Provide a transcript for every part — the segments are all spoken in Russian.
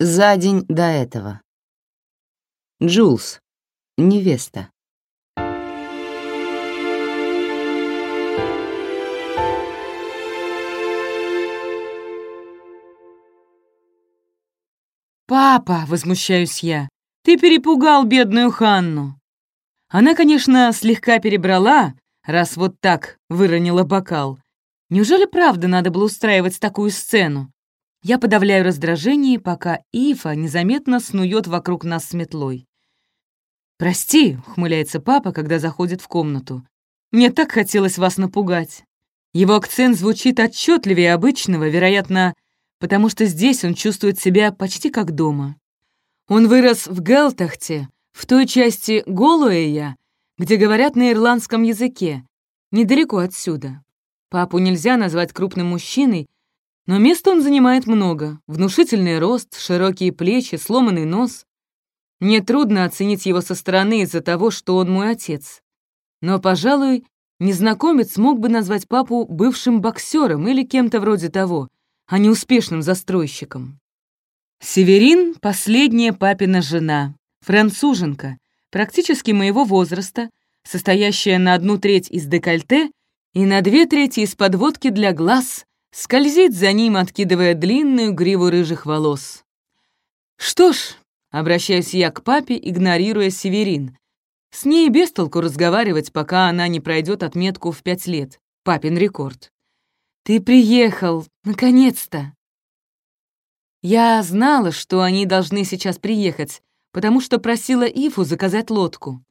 За день до этого. Джулс. Невеста. «Папа!» — возмущаюсь я. «Ты перепугал бедную Ханну!» Она, конечно, слегка перебрала, раз вот так выронила бокал. Неужели правда надо было устраивать такую сцену? Я подавляю раздражение, пока Ифа незаметно снует вокруг нас с метлой. «Прости», — ухмыляется папа, когда заходит в комнату. «Мне так хотелось вас напугать». Его акцент звучит отчетливее обычного, вероятно, потому что здесь он чувствует себя почти как дома. Он вырос в Гелтахте, в той части Голуэя, где говорят на ирландском языке, недалеко отсюда. Папу нельзя назвать крупным мужчиной, но места он занимает много. Внушительный рост, широкие плечи, сломанный нос. Мне трудно оценить его со стороны из-за того, что он мой отец. Но, пожалуй, незнакомец мог бы назвать папу бывшим боксером или кем-то вроде того, а не успешным застройщиком. Северин — последняя папина жена, француженка, практически моего возраста, состоящая на одну треть из декольте и на две трети из подводки для глаз, скользит за ним, откидывая длинную гриву рыжих волос. «Что ж», — обращаюсь я к папе, игнорируя Северин, с ней без толку разговаривать, пока она не пройдет отметку в пять лет, папин рекорд. «Ты приехал, наконец-то!» Я знала, что они должны сейчас приехать, потому что просила Ифу заказать лодку.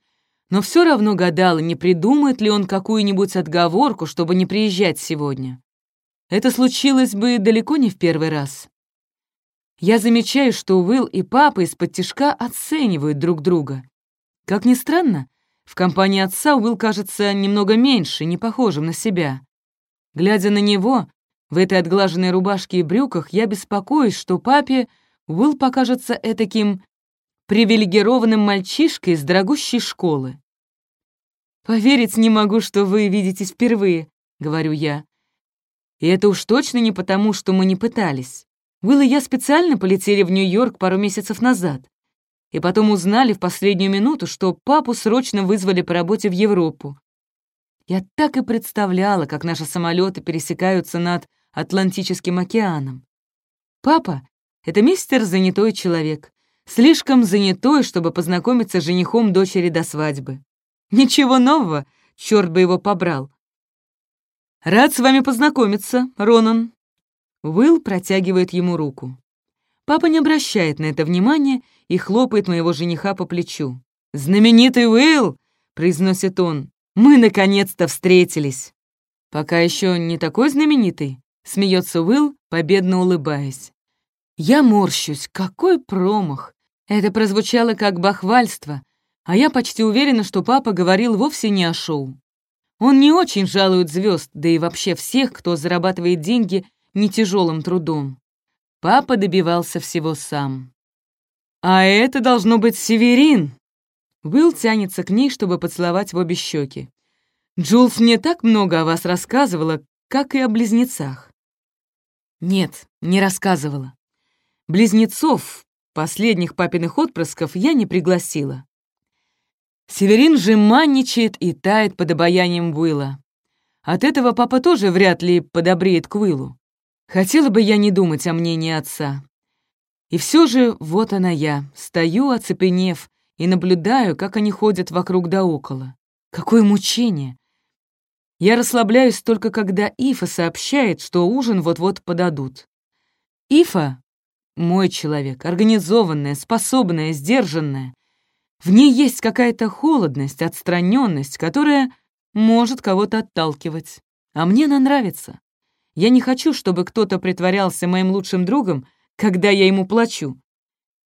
Но все равно гадала, не придумает ли он какую-нибудь отговорку, чтобы не приезжать сегодня. Это случилось бы далеко не в первый раз. Я замечаю, что Уилл и папа из-под тишка оценивают друг друга. Как ни странно, в компании отца Уилл кажется немного меньше, не похожим на себя. Глядя на него, в этой отглаженной рубашке и брюках, я беспокоюсь, что папе Уилл покажется этаким привилегированным мальчишкой из дорогущей школы. «Поверить не могу, что вы видитесь впервые», — говорю я. И это уж точно не потому, что мы не пытались. Уилл и я специально полетели в Нью-Йорк пару месяцев назад. И потом узнали в последнюю минуту, что папу срочно вызвали по работе в Европу. Я так и представляла, как наши самолеты пересекаются над Атлантическим океаном. Папа — это мистер занятой человек. Слишком занятой, чтобы познакомиться с женихом дочери до свадьбы. Ничего нового, черт бы его побрал. «Рад с вами познакомиться, Ронан». Уилл протягивает ему руку. Папа не обращает на это внимания и хлопает моего жениха по плечу. «Знаменитый Уилл!» — произносит он. «Мы наконец-то встретились!» «Пока еще не такой знаменитый», — смеется Уилл, победно улыбаясь. Я морщусь. Какой промах! Это прозвучало как бахвальство, а я почти уверена, что папа говорил вовсе не о шоу. Он не очень жалует звезд, да и вообще всех, кто зарабатывает деньги не тяжелым трудом. Папа добивался всего сам. «А это должно быть Северин!» Уилл тянется к ней, чтобы поцеловать в обе щеки. «Джулс мне так много о вас рассказывала, как и о близнецах». «Нет, не рассказывала. Близнецов, последних папиных отпрысков, я не пригласила. Северин же манничает и тает под обаянием Уилла. От этого папа тоже вряд ли подобреет к Уиллу. Хотела бы я не думать о мнении отца. И все же вот она я, стою, оцепенев, и наблюдаю, как они ходят вокруг да около. Какое мучение! Я расслабляюсь только когда Ифа сообщает, что ужин вот-вот подадут. Ифа — мой человек, организованная, способная, сдержанная. В ней есть какая-то холодность, отстраненность, которая может кого-то отталкивать. А мне она нравится. Я не хочу, чтобы кто-то притворялся моим лучшим другом, когда я ему плачу.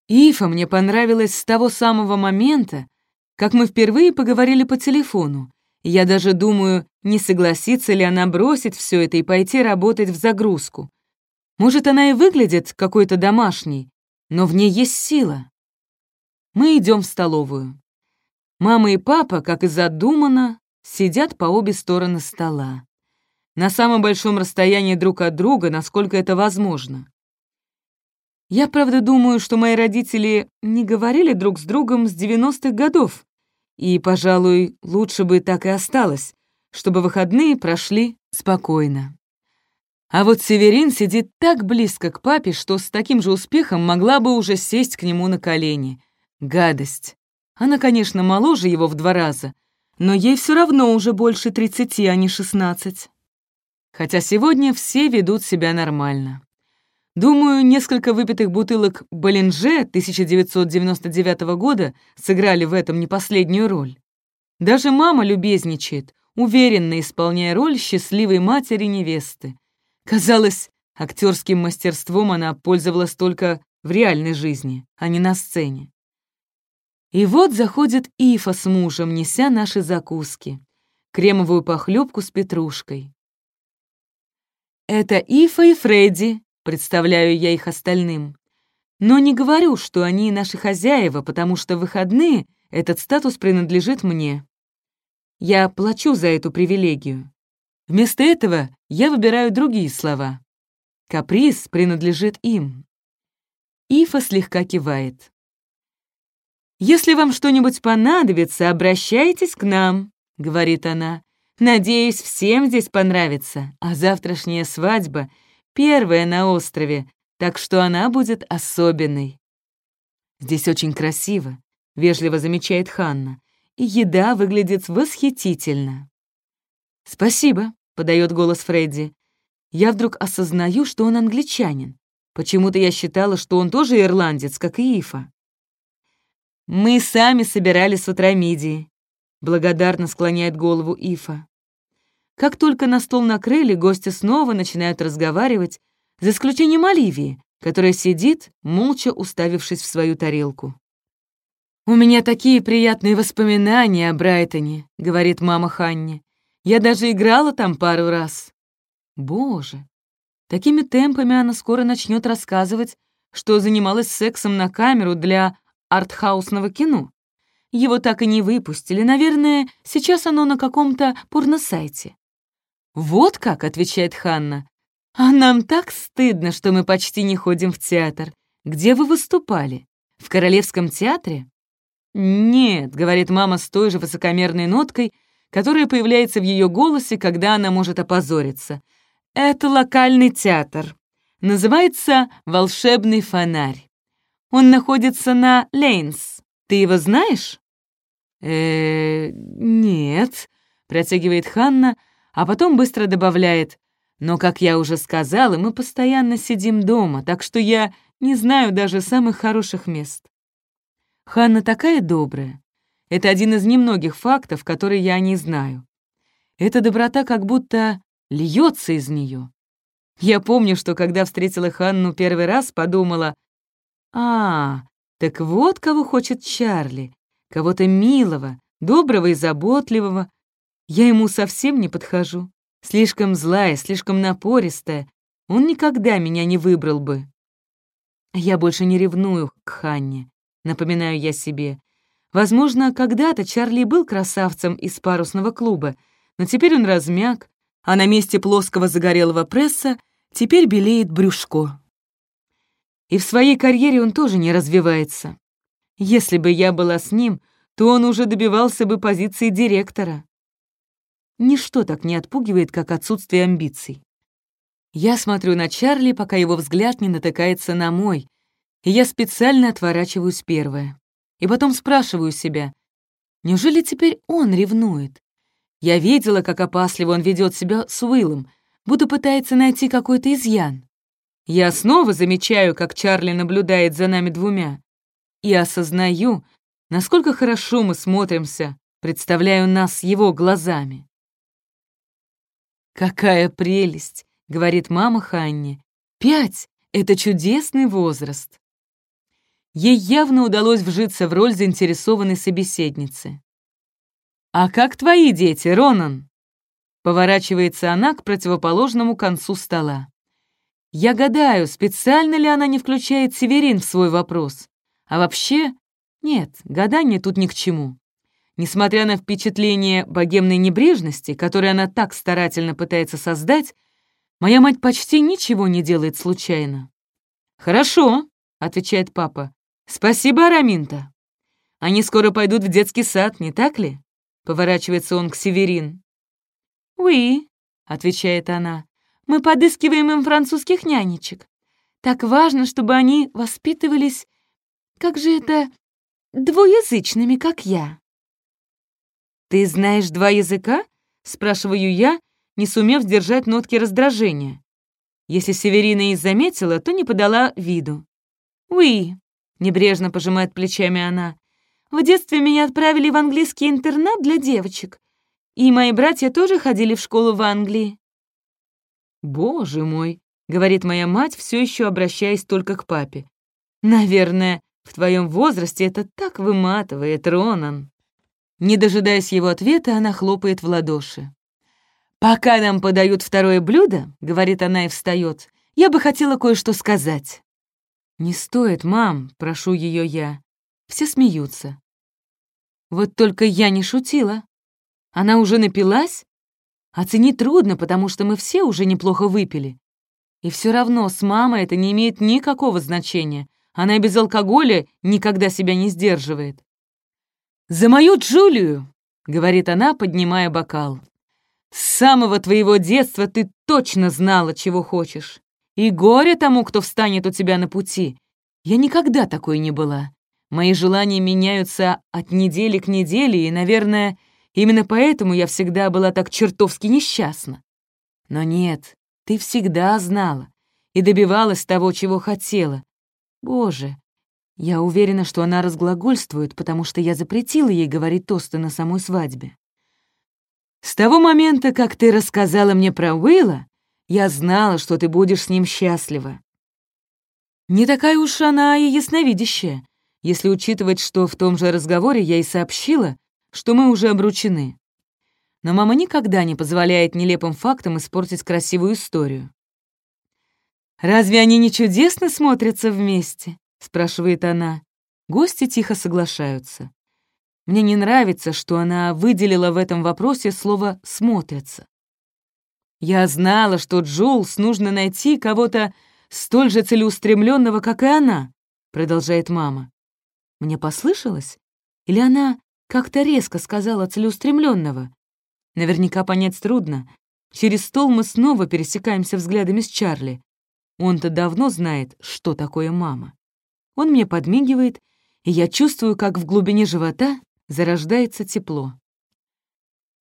Ифа мне понравилась с того самого момента, как мы впервые поговорили по телефону. Я даже думаю, не согласится ли она бросить все это и пойти работать в загрузку. Может, она и выглядит какой-то домашней, но в ней есть сила. Мы идем в столовую. Мама и папа, как и задумано, сидят по обе стороны стола. На самом большом расстоянии друг от друга, насколько это возможно. Я, правда, думаю, что мои родители не говорили друг с другом с 90-х годов. И, пожалуй, лучше бы так и осталось, чтобы выходные прошли спокойно. А вот Северин сидит так близко к папе, что с таким же успехом могла бы уже сесть к нему на колени. Гадость. Она, конечно, моложе его в два раза, но ей все равно уже больше 30, а не 16. Хотя сегодня все ведут себя нормально. Думаю, несколько выпитых бутылок Болинже 1999 года сыграли в этом не последнюю роль. Даже мама любезничает, уверенно исполняя роль счастливой матери-невесты. Казалось, актерским мастерством она пользовалась только в реальной жизни, а не на сцене. И вот заходит Ифа с мужем, неся наши закуски. Кремовую похлебку с петрушкой. Это Ифа и Фредди, представляю я их остальным. Но не говорю, что они наши хозяева, потому что в выходные этот статус принадлежит мне. Я плачу за эту привилегию. Вместо этого я выбираю другие слова. Каприз принадлежит им. Ифа слегка кивает. «Если вам что-нибудь понадобится, обращайтесь к нам», — говорит она. «Надеюсь, всем здесь понравится, а завтрашняя свадьба — первая на острове, так что она будет особенной». «Здесь очень красиво», — вежливо замечает Ханна, «и еда выглядит восхитительно». «Спасибо», — подает голос Фредди. «Я вдруг осознаю, что он англичанин. Почему-то я считала, что он тоже ирландец, как и Ифа». «Мы сами собирали с утра мидии», — благодарно склоняет голову Ифа. Как только на стол накрыли, гости снова начинают разговаривать, за исключением Оливии, которая сидит, молча уставившись в свою тарелку. «У меня такие приятные воспоминания о Брайтоне», — говорит мама Ханни. «Я даже играла там пару раз». Боже, такими темпами она скоро начнет рассказывать, что занималась сексом на камеру для артхаусного кино. Его так и не выпустили, наверное, сейчас оно на каком-то порносайте. «Вот как», — отвечает Ханна. «А нам так стыдно, что мы почти не ходим в театр. Где вы выступали? В Королевском театре?» «Нет», — говорит мама с той же высокомерной ноткой, которая появляется в ее голосе, когда она может опозориться. «Это локальный театр. Называется «Волшебный фонарь». Он находится на Лейнс. Ты его знаешь?» э нет», — протягивает Ханна, а потом быстро добавляет. «Но, как я уже сказала, мы постоянно сидим дома, так что я не знаю даже самых хороших мест». Ханна такая добрая. Это один из немногих фактов, которые я не знаю. Эта доброта как будто льется из нее. Я помню, что когда встретила Ханну первый раз, подумала, а, так вот кого хочет Чарли. Кого-то милого, доброго и заботливого. Я ему совсем не подхожу. Слишком злая, слишком напористая. Он никогда меня не выбрал бы. Я больше не ревную к Ханне, напоминаю я себе. Возможно, когда-то Чарли был красавцем из парусного клуба, но теперь он размяк, а на месте плоского загорелого пресса теперь белеет брюшко. И в своей карьере он тоже не развивается. Если бы я была с ним, то он уже добивался бы позиции директора. Ничто так не отпугивает, как отсутствие амбиций. Я смотрю на Чарли, пока его взгляд не натыкается на мой, и я специально отворачиваюсь первая. И потом спрашиваю себя, неужели теперь он ревнует? Я видела, как опасливо он ведет себя с Уиллом, будто пытается найти какой-то изъян. Я снова замечаю, как Чарли наблюдает за нами двумя, и осознаю, насколько хорошо мы смотримся, представляю нас его глазами. «Какая прелесть!» — говорит мама Ханни. «Пять — это чудесный возраст!» Ей явно удалось вжиться в роль заинтересованной собеседницы. «А как твои дети, Ронан?» Поворачивается она к противоположному концу стола. Я гадаю, специально ли она не включает Северин в свой вопрос. А вообще, нет, гадание тут ни к чему. Несмотря на впечатление богемной небрежности, которое она так старательно пытается создать, моя мать почти ничего не делает случайно. «Хорошо», — отвечает папа. «Спасибо, Араминта. Они скоро пойдут в детский сад, не так ли?» Поворачивается он к Северин. «Уи», — отвечает она, — «мы подыскиваем им французских нянечек. Так важно, чтобы они воспитывались, как же это, двуязычными, как я». «Ты знаешь два языка?» — спрашиваю я, не сумев сдержать нотки раздражения. Если Северина и заметила, то не подала виду. «Уи», — небрежно пожимает плечами она, — «в детстве меня отправили в английский интернат для девочек, и мои братья тоже ходили в школу в Англии». «Боже мой», — говорит моя мать, все еще обращаясь только к папе. «Наверное, в твоем возрасте это так выматывает, Ронан». Не дожидаясь его ответа, она хлопает в ладоши. «Пока нам подают второе блюдо», — говорит она и встает, — «я бы хотела кое-что сказать». «Не стоит, мам», — прошу ее я. Все смеются. Вот только я не шутила. Она уже напилась? Оценить трудно, потому что мы все уже неплохо выпили. И все равно с мамой это не имеет никакого значения. Она без алкоголя никогда себя не сдерживает. «За мою Джулию!» — говорит она, поднимая бокал. «С самого твоего детства ты точно знала, чего хочешь. И горе тому, кто встанет у тебя на пути. Я никогда такой не была. Мои желания меняются от недели к неделе, и, наверное, именно поэтому я всегда была так чертовски несчастна. Но нет, ты всегда знала и добивалась того, чего хотела. Боже, я уверена, что она разглагольствует, потому что я запретила ей говорить тосты на самой свадьбе. С того момента, как ты рассказала мне про Уилла, я знала, что ты будешь с ним счастлива. Не такая уж она и ясновидящая, если учитывать, что в том же разговоре я и сообщила, что мы уже обручены. Но мама никогда не позволяет нелепым фактам испортить красивую историю. «Разве они не чудесно смотрятся вместе?» — спрашивает она. Гости тихо соглашаются. Мне не нравится, что она выделила в этом вопросе слово «смотрятся». Я знала, что Джулс нужно найти кого-то столь же целеустремленного, как и она, продолжает мама. Мне послышалось? Или она как-то резко сказала целеустремленного? Наверняка понять трудно. Через стол мы снова пересекаемся взглядами с Чарли. Он-то давно знает, что такое мама. Он мне подмигивает, и я чувствую, как в глубине живота зарождается тепло.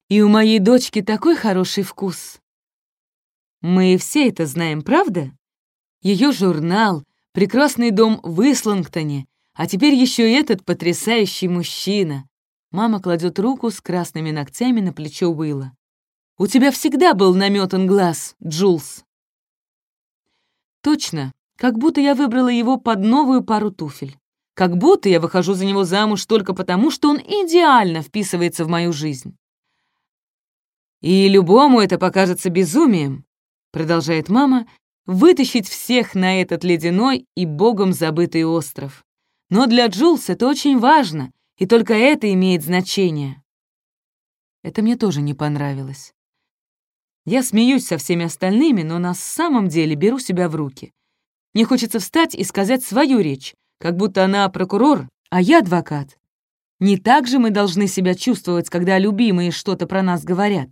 И у моей дочки такой хороший вкус. Мы все это знаем, правда? Ее журнал, прекрасный дом в Ислангтоне, а теперь еще этот потрясающий мужчина. Мама кладет руку с красными ногтями на плечо Уилла. «У тебя всегда был наметан глаз, Джулс». Точно, как будто я выбрала его под новую пару туфель. Как будто я выхожу за него замуж только потому, что он идеально вписывается в мою жизнь. И любому это покажется безумием, продолжает мама, вытащить всех на этот ледяной и богом забытый остров. Но для Джулс это очень важно, и только это имеет значение. Это мне тоже не понравилось. Я смеюсь со всеми остальными, но на самом деле беру себя в руки. Мне хочется встать и сказать свою речь, как будто она прокурор, а я адвокат. Не так же мы должны себя чувствовать, когда любимые что-то про нас говорят.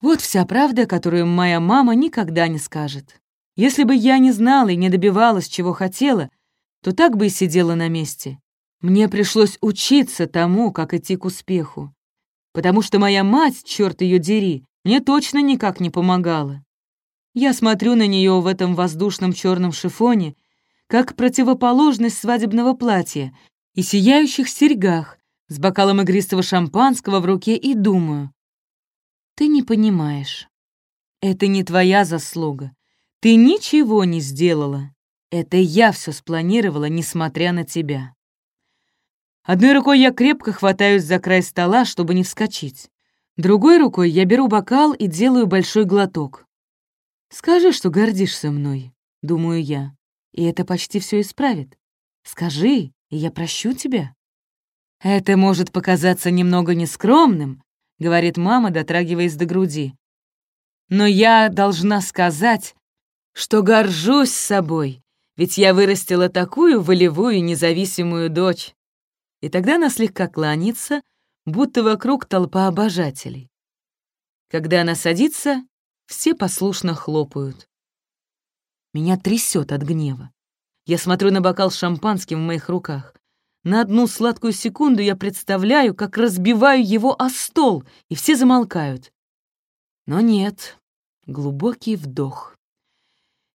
Вот вся правда, которую моя мама никогда не скажет. Если бы я не знала и не добивалась, чего хотела, то так бы и сидела на месте. Мне пришлось учиться тому, как идти к успеху. Потому что моя мать, черт ее дери, мне точно никак не помогала. Я смотрю на нее в этом воздушном черном шифоне, как противоположность свадебного платья и сияющих серьгах с бокалом игристого шампанского в руке и думаю, ты не понимаешь. Это не твоя заслуга. Ты ничего не сделала. Это я все спланировала, несмотря на тебя. Одной рукой я крепко хватаюсь за край стола, чтобы не вскочить. Другой рукой я беру бокал и делаю большой глоток. «Скажи, что гордишься мной», — думаю я, и это почти все исправит. «Скажи, и я прощу тебя». Это может показаться немного нескромным, — говорит мама, дотрагиваясь до груди. «Но я должна сказать, что горжусь собой, ведь я вырастила такую волевую независимую дочь. И тогда она слегка кланяется, будто вокруг толпа обожателей. Когда она садится, все послушно хлопают. Меня трясет от гнева. Я смотрю на бокал с шампанским в моих руках. На одну сладкую секунду я представляю, как разбиваю его о стол, и все замолкают. Но нет, глубокий вдох.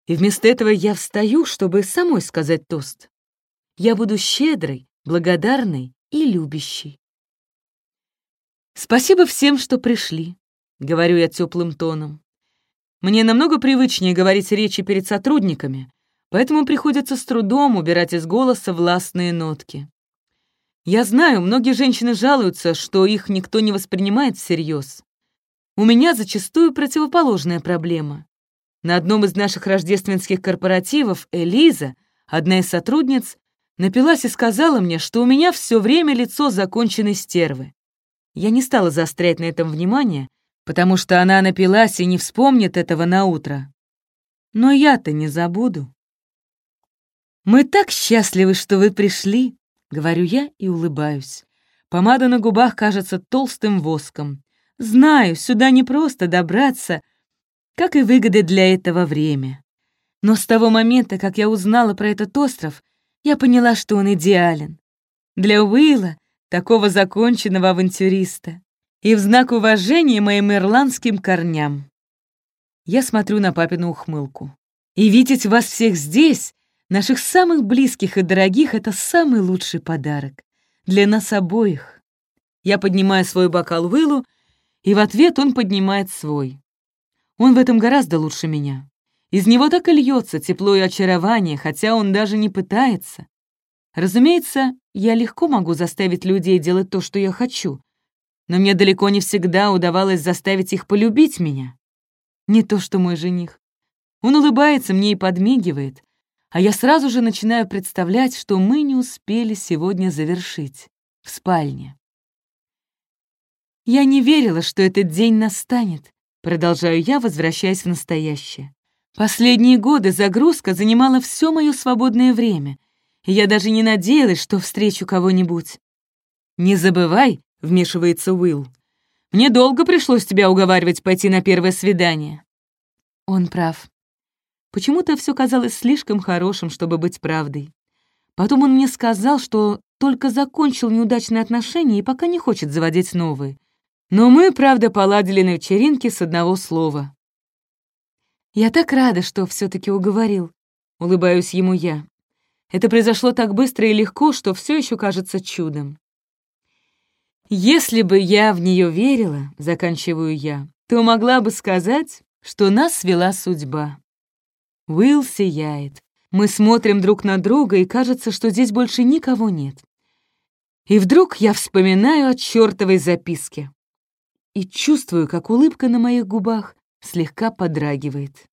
И вместо этого я встаю, чтобы самой сказать тост. Я буду щедрой, благодарной и любящей. «Спасибо всем, что пришли», — говорю я теплым тоном. Мне намного привычнее говорить речи перед сотрудниками, поэтому приходится с трудом убирать из голоса властные нотки. Я знаю, многие женщины жалуются, что их никто не воспринимает всерьез. У меня зачастую противоположная проблема. На одном из наших рождественских корпоративов Элиза, одна из сотрудниц, напилась и сказала мне, что у меня все время лицо законченной стервы. Я не стала заострять на этом внимание, потому что она напилась и не вспомнит этого на утро. Но я-то не забуду. «Мы так счастливы, что вы пришли», — говорю я и улыбаюсь. Помада на губах кажется толстым воском. Знаю, сюда не просто добраться — как и выгоды для этого время. Но с того момента, как я узнала про этот остров, я поняла, что он идеален. Для Уилла, такого законченного авантюриста, и в знак уважения моим ирландским корням. Я смотрю на папину ухмылку. И видеть вас всех здесь, наших самых близких и дорогих, это самый лучший подарок. Для нас обоих. Я поднимаю свой бокал Уиллу, и в ответ он поднимает свой. Он в этом гораздо лучше меня. Из него так и льется тепло и очарование, хотя он даже не пытается. Разумеется, я легко могу заставить людей делать то, что я хочу, но мне далеко не всегда удавалось заставить их полюбить меня. Не то что мой жених. Он улыбается мне и подмигивает, а я сразу же начинаю представлять, что мы не успели сегодня завершить в спальне. Я не верила, что этот день настанет, Продолжаю я, возвращаясь в настоящее. Последние годы загрузка занимала все мое свободное время, и я даже не надеялась, что встречу кого-нибудь. «Не забывай», — вмешивается Уилл, «мне долго пришлось тебя уговаривать пойти на первое свидание». Он прав. Почему-то все казалось слишком хорошим, чтобы быть правдой. Потом он мне сказал, что только закончил неудачные отношения и пока не хочет заводить новые. Но мы, правда, поладили на вечеринке с одного слова. «Я так рада, что все таки уговорил», — улыбаюсь ему я. Это произошло так быстро и легко, что все еще кажется чудом. «Если бы я в нее верила», — заканчиваю я, «то могла бы сказать, что нас свела судьба». Уилл сияет. Мы смотрим друг на друга, и кажется, что здесь больше никого нет. И вдруг я вспоминаю о чертовой записке и чувствую, как улыбка на моих губах слегка подрагивает.